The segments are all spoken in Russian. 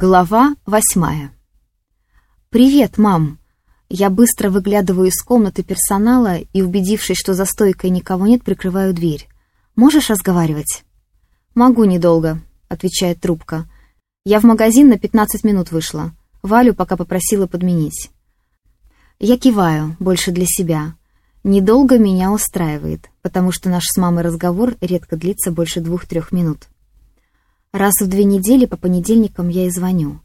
Глава восьмая. «Привет, мам!» Я быстро выглядываю из комнаты персонала и, убедившись, что за стойкой никого нет, прикрываю дверь. «Можешь разговаривать?» «Могу недолго», — отвечает трубка. «Я в магазин на 15 минут вышла. Валю пока попросила подменить». Я киваю, больше для себя. Недолго меня устраивает, потому что наш с мамой разговор редко длится больше двух-трех минут. Раз в две недели по понедельникам я и звоню.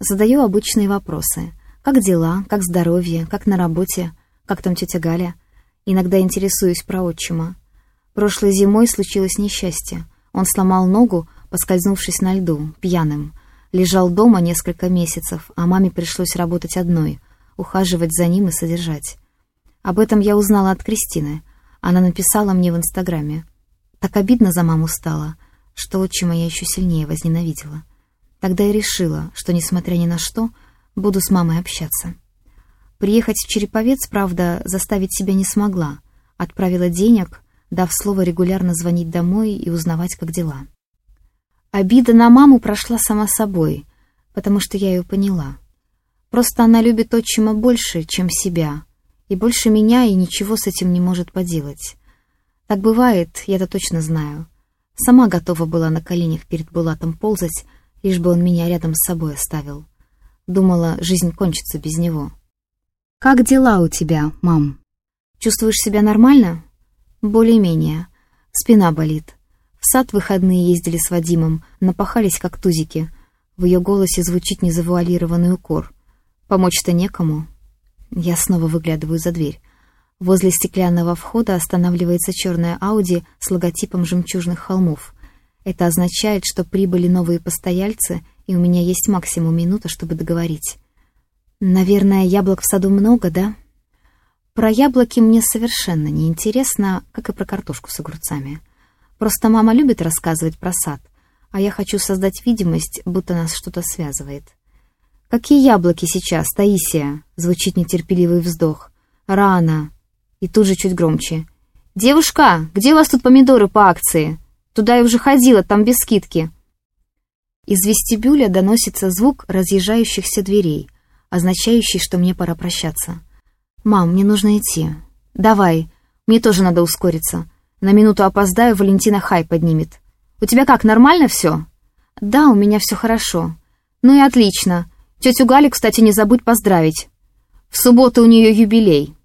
Задаю обычные вопросы. Как дела, как здоровье, как на работе, как там тетя Галя. Иногда интересуюсь про отчима. Прошлой зимой случилось несчастье. Он сломал ногу, поскользнувшись на льду, пьяным. Лежал дома несколько месяцев, а маме пришлось работать одной, ухаживать за ним и содержать. Об этом я узнала от Кристины. Она написала мне в Инстаграме. Так обидно за маму стало — что отчима я еще сильнее возненавидела. Тогда я решила, что, несмотря ни на что, буду с мамой общаться. Приехать в Череповец, правда, заставить себя не смогла. Отправила денег, дав слово регулярно звонить домой и узнавать, как дела. Обида на маму прошла сама собой, потому что я ее поняла. Просто она любит отчима больше, чем себя, и больше меня, и ничего с этим не может поделать. Так бывает, я это точно знаю. Сама готова была на коленях перед Булатом ползать, лишь бы он меня рядом с собой оставил. Думала, жизнь кончится без него. «Как дела у тебя, мам? Чувствуешь себя нормально?» «Более-менее. Спина болит. В сад выходные ездили с Вадимом, напахались как тузики. В ее голосе звучит незавуалированный укор. Помочь-то некому». Я снова выглядываю за дверь. Возле стеклянного входа останавливается черная Ауди с логотипом жемчужных холмов. Это означает, что прибыли новые постояльцы, и у меня есть максимум минута, чтобы договорить. Наверное, яблок в саду много, да? Про яблоки мне совершенно не интересно, как и про картошку с огурцами. Просто мама любит рассказывать про сад, а я хочу создать видимость, будто нас что-то связывает. «Какие яблоки сейчас, Таисия?» — звучит нетерпеливый вздох. «Рано. И тут же чуть громче. «Девушка, где у вас тут помидоры по акции? Туда я уже ходила, там без скидки». Из вестибюля доносится звук разъезжающихся дверей, означающий, что мне пора прощаться. «Мам, мне нужно идти». «Давай, мне тоже надо ускориться. На минуту опоздаю, Валентина Хай поднимет. У тебя как, нормально все?» «Да, у меня все хорошо». «Ну и отлично. Тетю Галю, кстати, не забудь поздравить. В субботу у нее юбилей».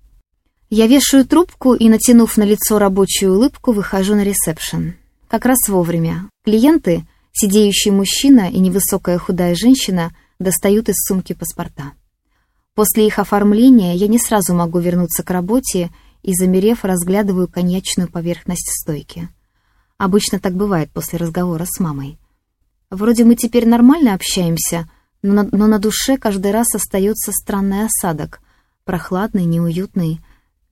Я вешаю трубку и, натянув на лицо рабочую улыбку, выхожу на ресепшн. Как раз вовремя. Клиенты, сидеющий мужчина и невысокая худая женщина, достают из сумки паспорта. После их оформления я не сразу могу вернуться к работе и, замерев, разглядываю коньячную поверхность стойки. Обычно так бывает после разговора с мамой. Вроде мы теперь нормально общаемся, но на, но на душе каждый раз остается странный осадок, прохладный, неуютный,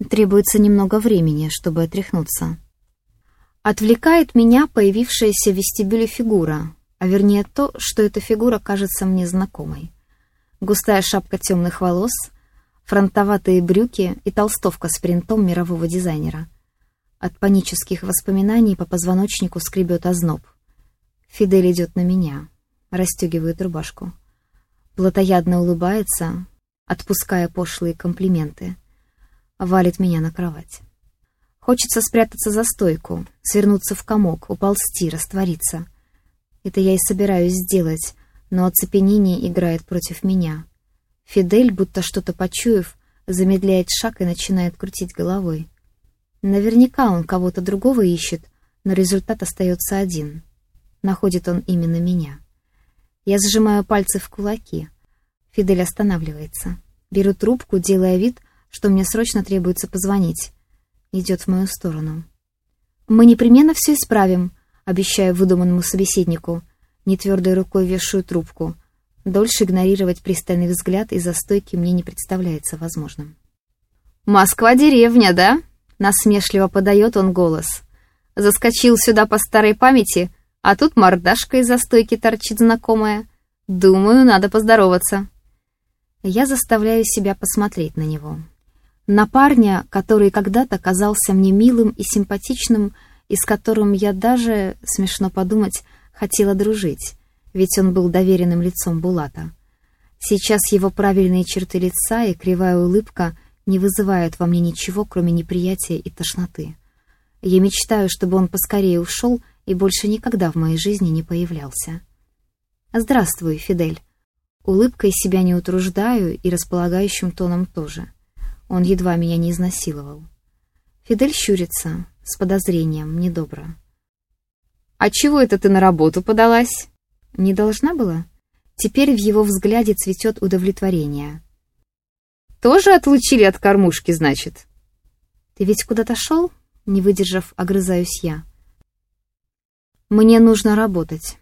Требуется немного времени, чтобы отряхнуться. Отвлекает меня появившаяся в вестибюле фигура, а вернее то, что эта фигура кажется мне знакомой. Густая шапка темных волос, фронтоватые брюки и толстовка с принтом мирового дизайнера. От панических воспоминаний по позвоночнику скребет озноб. Фидель идет на меня, расстегивает рубашку. Плотоядно улыбается, отпуская пошлые комплименты валит меня на кровать. Хочется спрятаться за стойку, свернуться в комок, уползти, раствориться. Это я и собираюсь сделать, но оцепенение играет против меня. Фидель, будто что-то почуяв, замедляет шаг и начинает крутить головой. Наверняка он кого-то другого ищет, но результат остается один. Находит он именно меня. Я сжимаю пальцы в кулаки. Фидель останавливается. Беру трубку, делая вид, что мне срочно требуется позвонить. Идет в мою сторону. «Мы непременно все исправим», — обещаю выдуманному собеседнику. Нетвердой рукой вешаю трубку. Дольше игнорировать пристальный взгляд из-за стойки мне не представляется возможным. «Москва-деревня, да?» — насмешливо подает он голос. «Заскочил сюда по старой памяти, а тут мордашка из-за стойки торчит знакомая. Думаю, надо поздороваться». Я заставляю себя посмотреть на него на парня, который когда-то казался мне милым и симпатичным, и с которым я даже, смешно подумать, хотела дружить. ведь он был доверенным лицом Булата. Сейчас его правильные черты лица и кривая улыбка не вызывают во мне ничего, кроме неприятия и тошноты. Я мечтаю, чтобы он поскорее ушел и больше никогда в моей жизни не появлялся. «Здравствуй, Фидель». Улыбкой себя не утруждаю и располагающим тоном тоже. Он едва меня не изнасиловал. Фидель щурится, с подозрением, недобро. «А чего это ты на работу подалась?» «Не должна была?» Теперь в его взгляде цветет удовлетворение. «Тоже отлучили от кормушки, значит?» «Ты ведь куда-то шел?» Не выдержав, огрызаюсь я. «Мне нужно работать».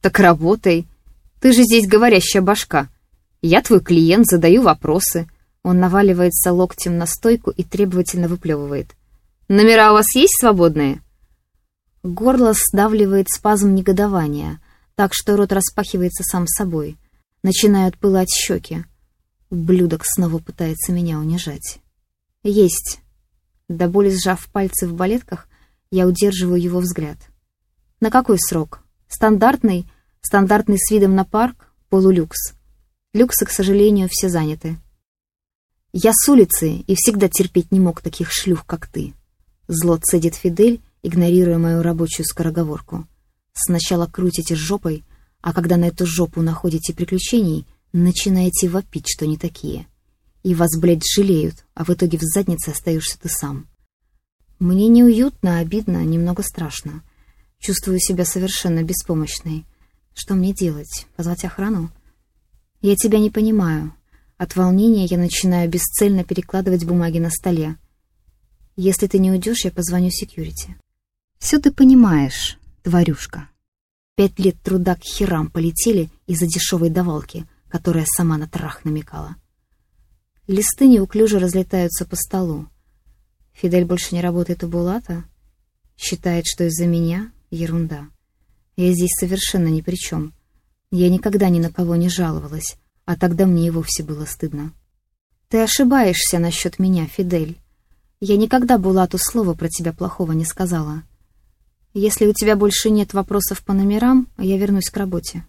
«Так работай. Ты же здесь говорящая башка. Я твой клиент, задаю вопросы». Он наваливается локтем на стойку и требовательно выплевывает. «Номера у вас есть свободные?» Горло сдавливает спазм негодования, так что рот распахивается сам собой. Начинают пылать щеки. Ублюдок снова пытается меня унижать. «Есть». До боли сжав пальцы в балетках, я удерживаю его взгляд. «На какой срок? Стандартный? Стандартный с видом на парк? Полулюкс?» Люксы, к сожалению, все заняты. Я с улицы и всегда терпеть не мог таких шлюх, как ты. Зло цедит Фидель, игнорируя мою рабочую скороговорку. Сначала крутите жопой, а когда на эту жопу находите приключений, начинаете вопить, что не такие. И вас, блядь, жалеют, а в итоге в заднице остаешься ты сам. Мне неуютно, обидно, немного страшно. Чувствую себя совершенно беспомощной. Что мне делать? Позвать охрану? Я тебя не понимаю. От волнения я начинаю бесцельно перекладывать бумаги на столе. Если ты не уйдешь, я позвоню секьюрити. Все ты понимаешь, тварюшка. Пять лет труда к херам полетели из-за дешевой давалки, которая сама на трах намекала. Листы неуклюже разлетаются по столу. Фидель больше не работает у Булата. Считает, что из-за меня ерунда. Я здесь совершенно ни при чем. Я никогда ни на кого не жаловалась а тогда мне и вовсе было стыдно. «Ты ошибаешься насчет меня, Фидель. Я никогда Булату слова про тебя плохого не сказала. Если у тебя больше нет вопросов по номерам, я вернусь к работе».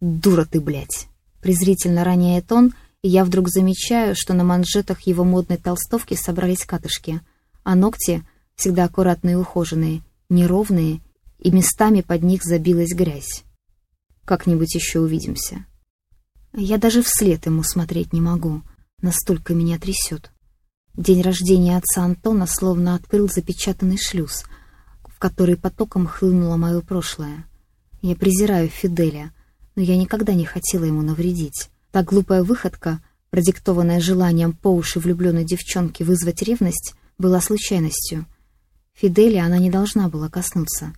«Дура ты, блядь!» Презрительно роняет он, и я вдруг замечаю, что на манжетах его модной толстовки собрались катышки, а ногти, всегда аккуратные и ухоженные, неровные, и местами под них забилась грязь. Как-нибудь еще увидимся. Я даже вслед ему смотреть не могу, настолько меня трясет. День рождения отца Антона словно открыл запечатанный шлюз, в который потоком хлынуло мое прошлое. Я презираю Фиделя, но я никогда не хотела ему навредить. Та глупая выходка, продиктованная желанием по уши влюбленной девчонки вызвать ревность, была случайностью. Фиделя она не должна была коснуться.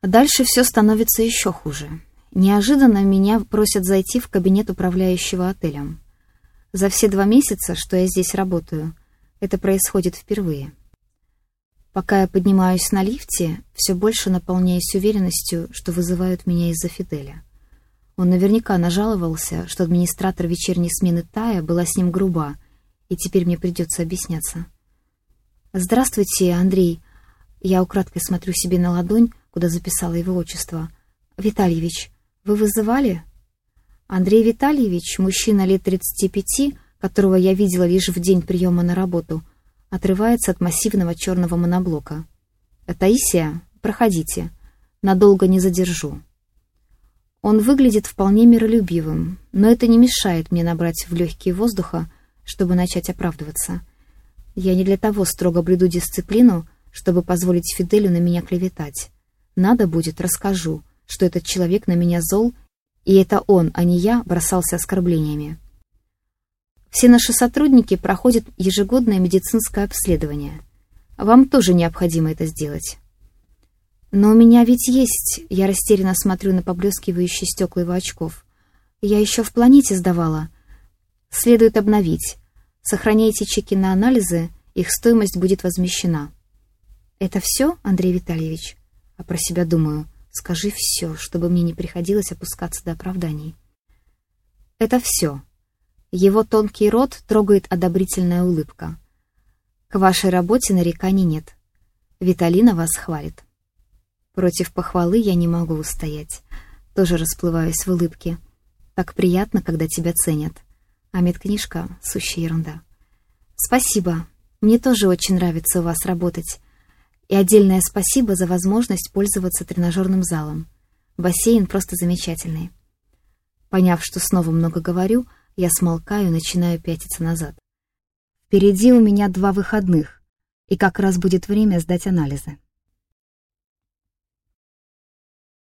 А дальше все становится еще хуже. Неожиданно меня просят зайти в кабинет управляющего отелем. За все два месяца, что я здесь работаю, это происходит впервые. Пока я поднимаюсь на лифте, все больше наполняюсь уверенностью, что вызывают меня из-за Фиделя. Он наверняка нажаловался, что администратор вечерней смены Тая была с ним груба, и теперь мне придется объясняться. «Здравствуйте, Андрей». Я украдкой смотрю себе на ладонь, куда записала его отчество. «Витальевич, вы вызывали? Андрей Витальевич, мужчина лет 35, которого я видела лишь в день приема на работу, отрывается от массивного черного моноблока. «Таисия, проходите. Надолго не задержу». Он выглядит вполне миролюбивым, но это не мешает мне набрать в легкие воздуха, чтобы начать оправдываться. Я не для того строго блюду дисциплину, чтобы позволить Фиделю на меня клеветать. Надо будет, расскажу, что этот человек на меня зол, и это он, а не я, бросался оскорблениями. Все наши сотрудники проходят ежегодное медицинское обследование. Вам тоже необходимо это сделать. Но у меня ведь есть... Я растерянно смотрю на поблескивающие стекла его очков. Я еще в планете сдавала. Следует обновить. Сохраняйте чеки на анализы, их стоимость будет возмещена. Это все, Андрей Витальевич? А про себя думаю — Скажи все, чтобы мне не приходилось опускаться до оправданий. Это все. Его тонкий рот трогает одобрительная улыбка. К вашей работе нареканий нет. Виталина вас хвалит. Против похвалы я не могу устоять. Тоже расплываюсь в улыбке. Так приятно, когда тебя ценят. А медкнижка — сущая ерунда. Спасибо. Мне тоже очень нравится у вас работать. И отдельное спасибо за возможность пользоваться тренажерным залом. Бассейн просто замечательный. Поняв, что снова много говорю, я смолкаю и начинаю пятиться назад. Впереди у меня два выходных, и как раз будет время сдать анализы.